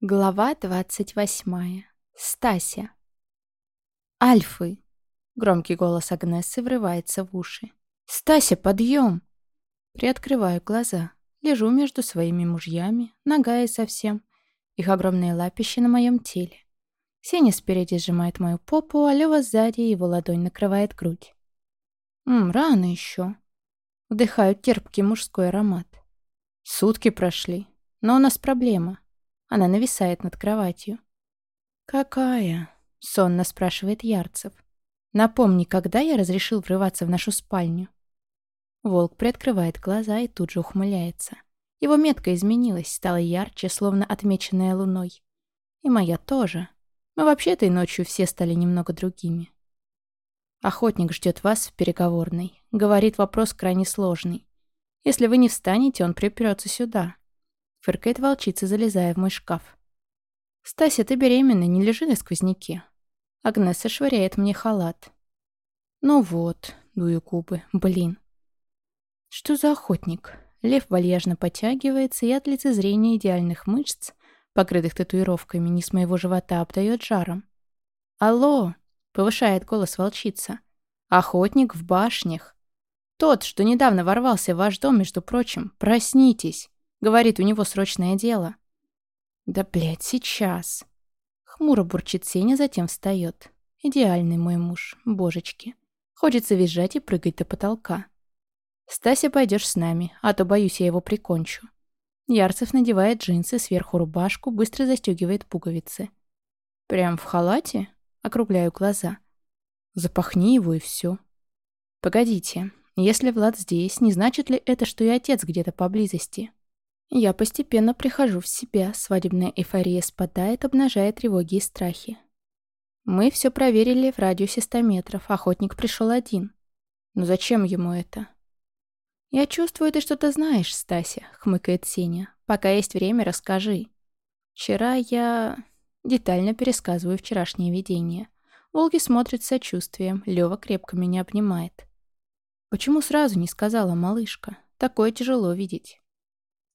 Глава двадцать восьмая. Стася. «Альфы!» — громкий голос Агнессы врывается в уши. «Стася, подъем!» Приоткрываю глаза. Лежу между своими мужьями, ногая совсем. Их огромные лапища на моем теле. Сеня спереди сжимает мою попу, а Лёва сзади его ладонь накрывает грудь. Ммм, рано еще. Вдыхаю терпкий мужской аромат. Сутки прошли, но у нас проблема — она нависает над кроватью. «Какая?» — сонно спрашивает Ярцев. «Напомни, когда я разрешил врываться в нашу спальню?» Волк приоткрывает глаза и тут же ухмыляется. Его метка изменилась, стала ярче, словно отмеченная луной. И моя тоже. Мы вообще этой ночью все стали немного другими. Охотник ждет вас в переговорной. Говорит, вопрос крайне сложный. Если вы не встанете, он припрется сюда. Фыркает волчица, залезая в мой шкаф. «Стася, ты беременна, не лежи на сквозняке». Агнеса швыряет мне халат. «Ну вот», — дую губы, — «блин». Что за охотник? Лев вальяжно подтягивается и от лицезрения идеальных мышц, покрытых татуировками, не с моего живота обдает жаром. «Алло!» — повышает голос волчица. «Охотник в башнях. Тот, что недавно ворвался в ваш дом, между прочим. Проснитесь!» Говорит, у него срочное дело. Да, блядь, сейчас. Хмуро бурчит Сеня, затем встает. Идеальный мой муж, божечки. Хочется визжать и прыгать до потолка. Стася, пойдешь с нами, а то, боюсь, я его прикончу. Ярцев надевает джинсы, сверху рубашку, быстро застегивает пуговицы. Прям в халате? Округляю глаза. Запахни его и все. Погодите, если Влад здесь, не значит ли это, что и отец где-то поблизости? Я постепенно прихожу в себя, свадебная эйфория спадает, обнажая тревоги и страхи. Мы все проверили в радиусе 100 метров, охотник пришел один. Но зачем ему это? «Я чувствую, ты что-то знаешь, Стася», — хмыкает Сеня. «Пока есть время, расскажи». «Вчера я...» Детально пересказываю вчерашнее видение. Волги смотрит с сочувствием, Лёва крепко меня обнимает. «Почему сразу не сказала малышка? Такое тяжело видеть».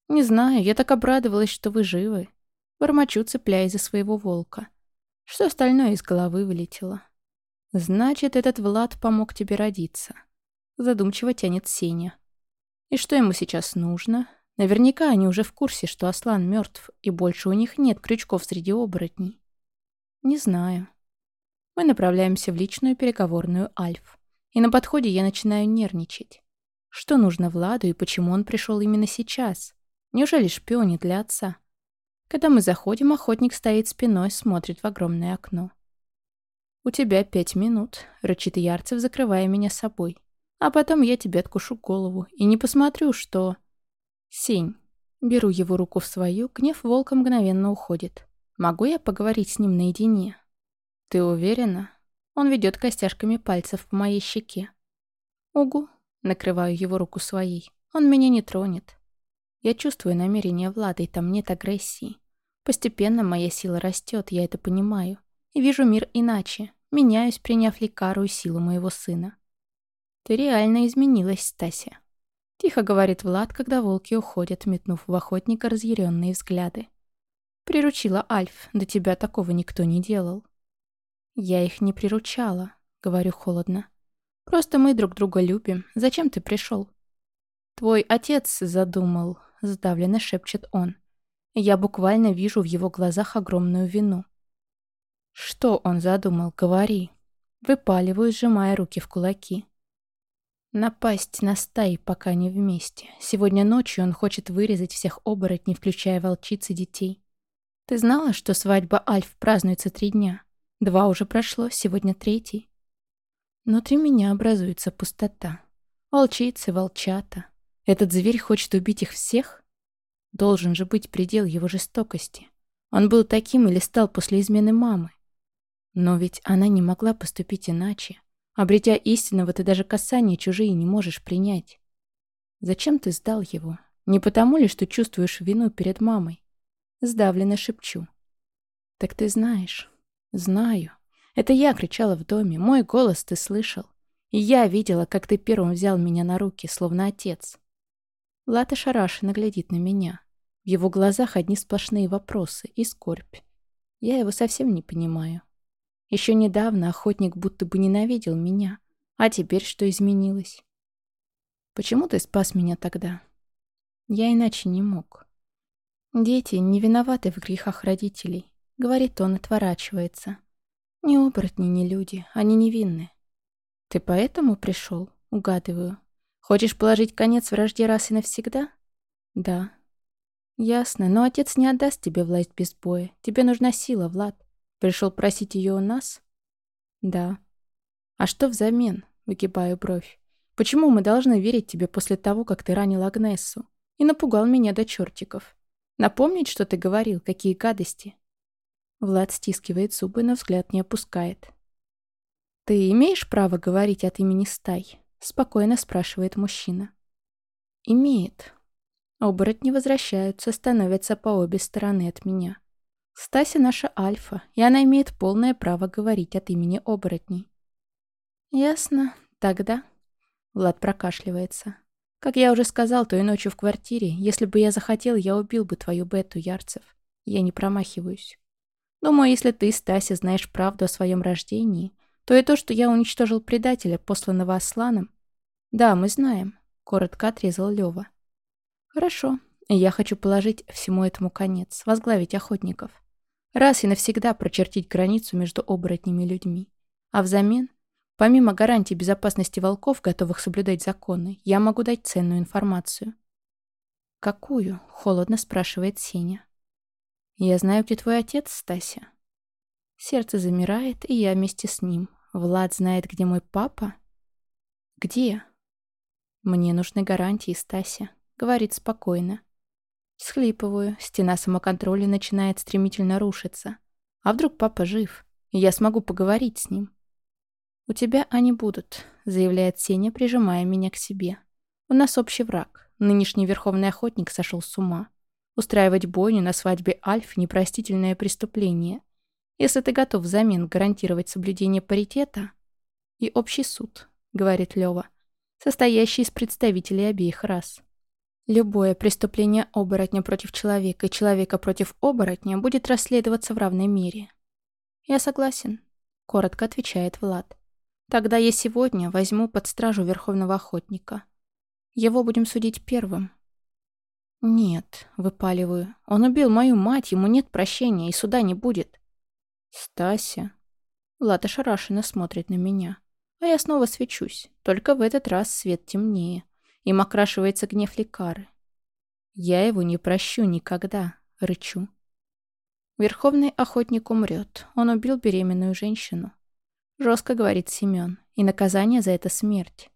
«Не знаю, я так обрадовалась, что вы живы». Бормочу, цепляясь за своего волка. Что остальное из головы вылетело. «Значит, этот Влад помог тебе родиться». Задумчиво тянет Сеня. «И что ему сейчас нужно?» Наверняка они уже в курсе, что Аслан мертв, и больше у них нет крючков среди оборотней. Не знаю. Мы направляемся в личную переговорную Альф. И на подходе я начинаю нервничать. Что нужно Владу и почему он пришел именно сейчас? Неужели шпионит для отца? Когда мы заходим, охотник стоит спиной, смотрит в огромное окно. «У тебя пять минут», — рычит Ярцев, закрывая меня собой. «А потом я тебе откушу голову и не посмотрю, что...» «Сень». Беру его руку в свою, гнев волка мгновенно уходит. «Могу я поговорить с ним наедине?» «Ты уверена?» Он ведет костяшками пальцев по моей щеке. «Угу», — накрываю его руку своей. «Он меня не тронет. Я чувствую намерение Влада, и там нет агрессии. Постепенно моя сила растет, я это понимаю. И вижу мир иначе. Меняюсь, приняв лекарую силу моего сына. «Ты реально изменилась, Стася», — тихо говорит Влад, когда волки уходят, метнув в охотника разъяренные взгляды. «Приручила Альф, до тебя такого никто не делал». «Я их не приручала», — говорю холодно. «Просто мы друг друга любим. Зачем ты пришел?» «Твой отец задумал сдавленно шепчет он. Я буквально вижу в его глазах огромную вину. Что он задумал, говори. Выпаливаю, сжимая руки в кулаки. Напасть на стаи, пока не вместе. Сегодня ночью он хочет вырезать всех оборотней, включая волчиц и детей. Ты знала, что свадьба Альф празднуется три дня? Два уже прошло, сегодня третий. Внутри меня образуется пустота. Волчицы, волчата. Этот зверь хочет убить их всех? Должен же быть предел его жестокости. Он был таким или стал после измены мамы. Но ведь она не могла поступить иначе. Обретя истинного, ты даже касания чужие не можешь принять. Зачем ты сдал его? Не потому ли, что чувствуешь вину перед мамой? Сдавленно шепчу. Так ты знаешь. Знаю. Это я кричала в доме, мой голос ты слышал. И я видела, как ты первым взял меня на руки, словно отец. Лата шарашенно глядит на меня. В его глазах одни сплошные вопросы и скорбь. Я его совсем не понимаю. Еще недавно охотник будто бы ненавидел меня. А теперь что изменилось? Почему ты спас меня тогда? Я иначе не мог. Дети не виноваты в грехах родителей. Говорит он, отворачивается. Ни оборотни, ни люди, они невинны. Ты поэтому пришел? Угадываю. Хочешь положить конец вражде раз и навсегда? Да. Ясно, но отец не отдаст тебе власть без боя. Тебе нужна сила, Влад. Пришел просить ее у нас? Да. А что взамен? Выгибаю бровь. Почему мы должны верить тебе после того, как ты ранил Агнессу? И напугал меня до чертиков. Напомнить, что ты говорил, какие гадости? Влад стискивает зубы, но взгляд не опускает. «Ты имеешь право говорить от имени стай?» Спокойно спрашивает мужчина. «Имеет». Оборотни возвращаются, становятся по обе стороны от меня. Стася наша альфа, и она имеет полное право говорить от имени оборотней. «Ясно. Тогда...» Влад прокашливается. «Как я уже сказал той ночью в квартире, если бы я захотел, я убил бы твою Бету, Ярцев. Я не промахиваюсь. Думаю, если ты, Стася, знаешь правду о своем рождении, то и то, что я уничтожил предателя, посланного Асланом. Да, мы знаем», — коротко отрезал Лёва. «Хорошо. Я хочу положить всему этому конец, возглавить охотников. Раз и навсегда прочертить границу между оборотнями и людьми. А взамен, помимо гарантии безопасности волков, готовых соблюдать законы, я могу дать ценную информацию». «Какую?» — холодно спрашивает Сеня. «Я знаю, где твой отец, Стася». Сердце замирает, и я вместе с ним. Влад знает, где мой папа? Где? Мне нужны гарантии, Стася. Говорит спокойно. Схлипываю, стена самоконтроля начинает стремительно рушиться. А вдруг папа жив, и я смогу поговорить с ним? «У тебя они будут», — заявляет Сеня, прижимая меня к себе. «У нас общий враг. Нынешний верховный охотник сошел с ума. Устраивать бойню на свадьбе Альф — непростительное преступление. Если ты готов взамен гарантировать соблюдение паритета и общий суд, говорит Лёва, состоящий из представителей обеих рас. Любое преступление оборотня против человека и человека против оборотня будет расследоваться в равной мере. Я согласен, коротко отвечает Влад. Тогда я сегодня возьму под стражу Верховного Охотника. Его будем судить первым. Нет, выпаливаю. Он убил мою мать, ему нет прощения и суда не будет. «Стася?» Влад ошарашенно смотрит на меня. А я снова свечусь, только в этот раз свет темнее. Им окрашивается гнев лекары. Я его не прощу никогда, рычу. Верховный охотник умрет. Он убил беременную женщину. Жестко говорит Семен. И наказание за это смерть.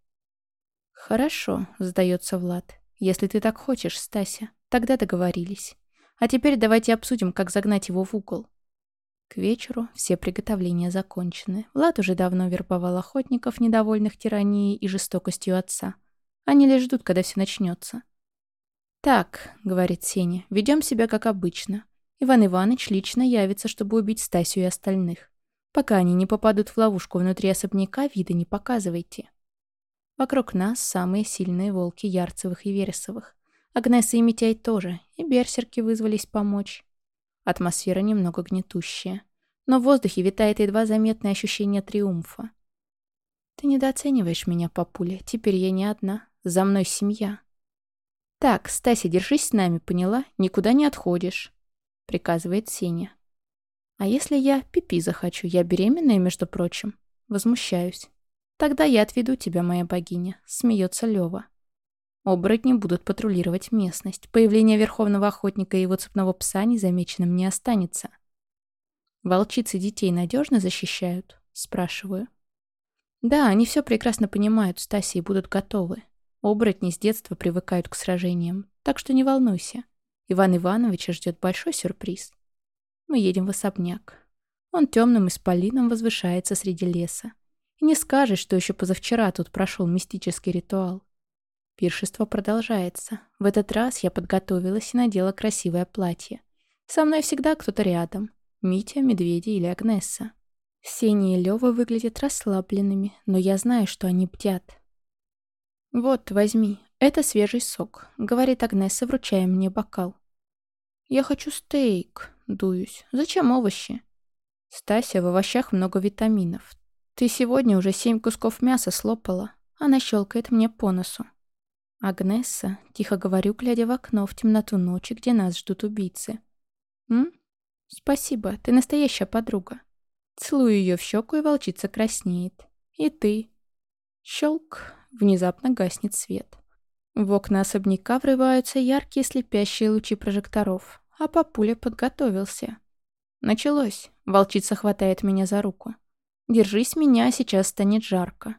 Хорошо, сдается Влад. Если ты так хочешь, Стася, тогда договорились. А теперь давайте обсудим, как загнать его в угол. К вечеру все приготовления закончены. Влад уже давно вербовал охотников, недовольных тиранией и жестокостью отца. Они лишь ждут, когда все начнется. «Так», — говорит Сеня, — «ведем себя как обычно. Иван Иванович лично явится, чтобы убить Стасю и остальных. Пока они не попадут в ловушку внутри особняка, вида не показывайте». Вокруг нас самые сильные волки Ярцевых и Вересовых. Агнеса и Митяй тоже, и берсерки вызвались помочь. Атмосфера немного гнетущая. Но в воздухе витает едва заметное ощущение триумфа. «Ты недооцениваешь меня, папуля. Теперь я не одна. За мной семья». «Так, Стася, держись с нами, поняла? Никуда не отходишь», — приказывает Сеня. «А если я пипи захочу? Я беременная, между прочим». Возмущаюсь. «Тогда я отведу тебя, моя богиня», — смеется Лёва. Оборотни будут патрулировать местность. Появление Верховного Охотника и его цепного пса незамеченным не останется. «Волчицы детей надежно защищают?» – спрашиваю. «Да, они все прекрасно понимают, Стаси, и будут готовы. Оборотни с детства привыкают к сражениям, так что не волнуйся. Иван Ивановича ждет большой сюрприз. Мы едем в особняк. Он темным исполином возвышается среди леса. И не скажешь, что еще позавчера тут прошел мистический ритуал. Пиршество продолжается. В этот раз я подготовилась и надела красивое платье. Со мной всегда кто-то рядом. Митя, Медведи или Агнесса. Сеня и Лёва выглядят расслабленными, но я знаю, что они бдят. «Вот, возьми. Это свежий сок», — говорит Агнесса, вручая мне бокал. «Я хочу стейк», — дуюсь. «Зачем овощи?» «Стася, в овощах много витаминов. Ты сегодня уже семь кусков мяса слопала». Она щелкает мне по носу. «Агнесса», — тихо говорю, глядя в окно в темноту ночи, где нас ждут убийцы. «М? Спасибо, ты настоящая подруга». Целую ее в щеку, и волчица краснеет. «И ты». Щелк, внезапно гаснет свет. В окна особняка врываются яркие слепящие лучи прожекторов, а папуля подготовился. Началось. Волчица хватает меня за руку. «Держись меня, сейчас станет жарко».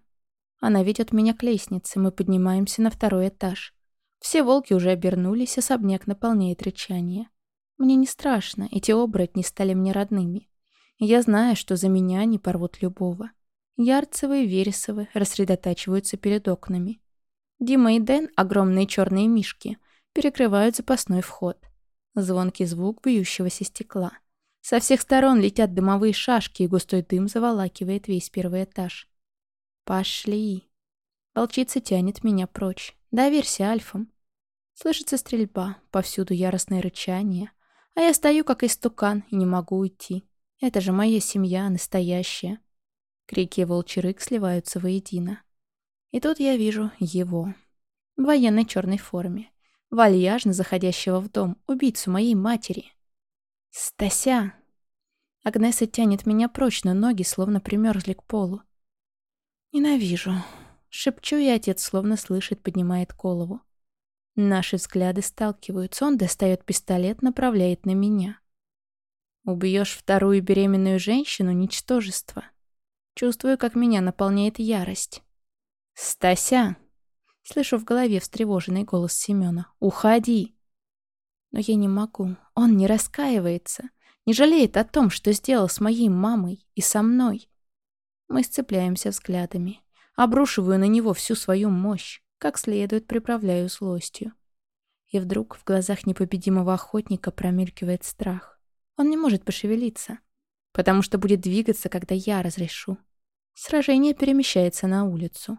Она ведет меня к лестнице, мы поднимаемся на второй этаж. Все волки уже обернулись, особняк наполняет рычание. Мне не страшно, эти оборотни стали мне родными. Я знаю, что за меня они порвут любого. Ярцевые и Вересовы рассредотачиваются перед окнами. Дима и Дэн, огромные черные мишки, перекрывают запасной вход. Звонкий звук бьющегося стекла. Со всех сторон летят дымовые шашки, и густой дым заволакивает весь первый этаж. «Пошли!» Волчица тянет меня прочь. «Доверься альфам!» Слышится стрельба, повсюду яростное рычание. А я стою, как истукан, и не могу уйти. Это же моя семья, настоящая. Крики волчий рык сливаются воедино. И тут я вижу его. В военной черной форме. Вальяжно заходящего в дом, убийцу моей матери. «Стася!» Агнеса тянет меня прочь, но ноги словно примерзли к полу. «Ненавижу!» Шепчу, и отец словно слышит, поднимает голову. Наши взгляды сталкиваются. Он достает пистолет, направляет на меня. «Убьешь вторую беременную женщину — ничтожество!» Чувствую, как меня наполняет ярость. «Стася!» Слышу в голове встревоженный голос Семёна. «Уходи!» Но я не могу. Он не раскаивается. Не жалеет о том, что сделал с моей мамой и со мной. Мы сцепляемся взглядами. Обрушиваю на него всю свою мощь, как следует приправляю злостью. И вдруг в глазах непобедимого охотника промелькивает страх. Он не может пошевелиться, потому что будет двигаться, когда я разрешу. Сражение перемещается на улицу.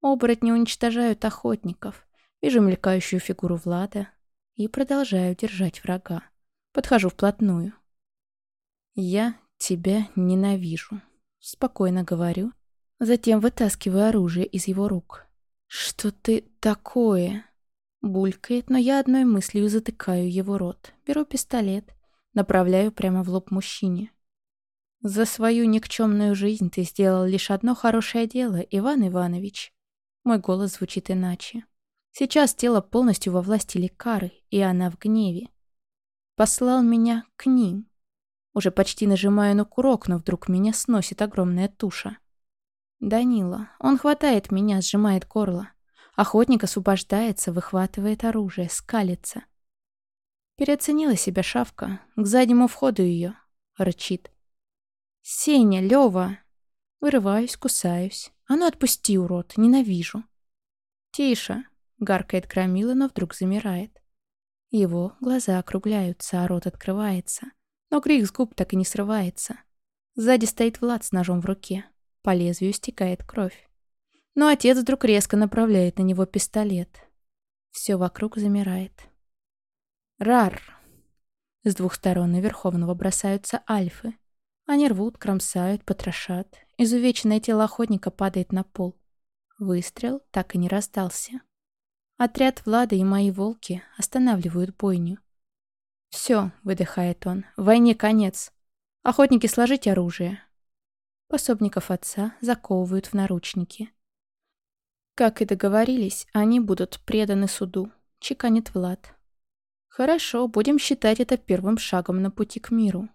Оборотни уничтожают охотников. Вижу мелькающую фигуру Влада и продолжаю держать врага. Подхожу вплотную. «Я тебя ненавижу», — спокойно говорю. Затем вытаскиваю оружие из его рук. «Что ты такое?» Булькает, но я одной мыслью затыкаю его рот. Беру пистолет, направляю прямо в лоб мужчине. «За свою никчемную жизнь ты сделал лишь одно хорошее дело, Иван Иванович. Мой голос звучит иначе. Сейчас тело полностью во власти лекары, и она в гневе. Послал меня к ним. Уже почти нажимаю на курок, но вдруг меня сносит огромная туша. Данила. Он хватает меня, сжимает горло. Охотник освобождается, выхватывает оружие, скалится. Переоценила себя шавка. К заднему входу ее. Рычит. «Сеня, Лёва!» Вырываюсь, кусаюсь. «А ну отпусти, урод, ненавижу!» «Тише!» — гаркает Громила, но вдруг замирает. Его глаза округляются, а рот открывается. Но крик с губ так и не срывается. Сзади стоит Влад с ножом в руке. По лезвию стекает кровь. Но отец вдруг резко направляет на него пистолет. Все вокруг замирает. «Рар!» С двух сторон на Верховного бросаются альфы. Они рвут, кромсают, потрошат. Изувеченное тело охотника падает на пол. Выстрел так и не раздался. Отряд Влада и мои волки останавливают бойню. «Все», — выдыхает он, — «войне конец. Охотники, сложить оружие». Пособников отца заковывают в наручники. Как и договорились, они будут преданы суду, чеканит Влад. Хорошо, будем считать это первым шагом на пути к миру.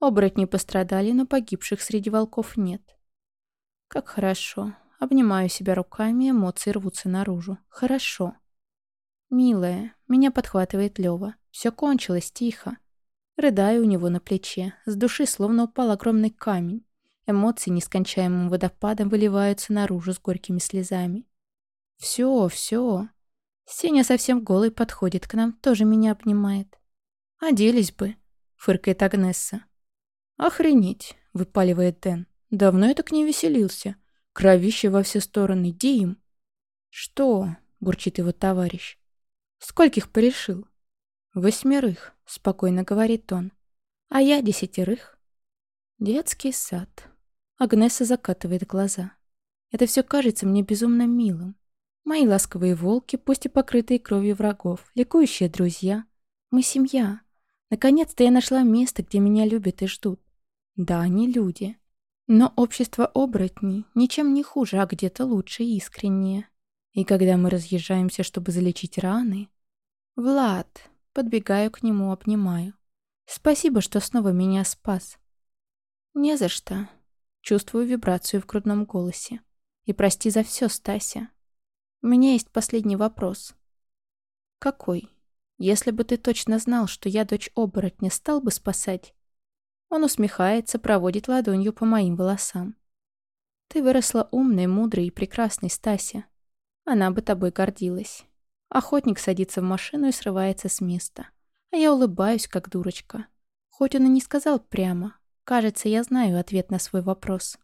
Оборотни пострадали, но погибших среди волков нет. Как хорошо. Обнимаю себя руками, эмоции рвутся наружу. Хорошо. Милая, меня подхватывает Лёва. Все кончилось тихо. Рыдаю у него на плече. С души словно упал огромный камень. Эмоции нескончаемым водопадом выливаются наружу с горькими слезами. Все, все. Сеня совсем голый подходит к нам, тоже меня обнимает. «Оделись бы», — фыркает Агнесса. «Охренеть!» — выпаливает Дэн. «Давно я так не веселился. Кровище во все стороны. Дим!» «Что?» — бурчит его товарищ. «Скольких порешил?» «Восьмерых», — спокойно говорит он. А я десятерых. Детский сад. Агнеса закатывает глаза. Это все кажется мне безумно милым. Мои ласковые волки, пусть и покрытые кровью врагов, ликующие друзья. Мы семья. Наконец-то я нашла место, где меня любят и ждут. Да, они люди. Но общество оборотней ничем не хуже, а где-то лучше и искреннее. И когда мы разъезжаемся, чтобы залечить раны... Влад, подбегаю к нему, обнимаю. Спасибо, что снова меня спас. Не за что. Чувствую вибрацию в грудном голосе. И прости за все, Стася. У меня есть последний вопрос. Какой? Если бы ты точно знал, что я дочь оборотня, стал бы спасать? Он усмехается, проводит ладонью по моим волосам. Ты выросла умной, мудрой и прекрасной, Стася. Она бы тобой гордилась. Охотник садится в машину и срывается с места. А я улыбаюсь, как дурочка. Хоть он и не сказал прямо. Кажется, я знаю ответ на свой вопрос.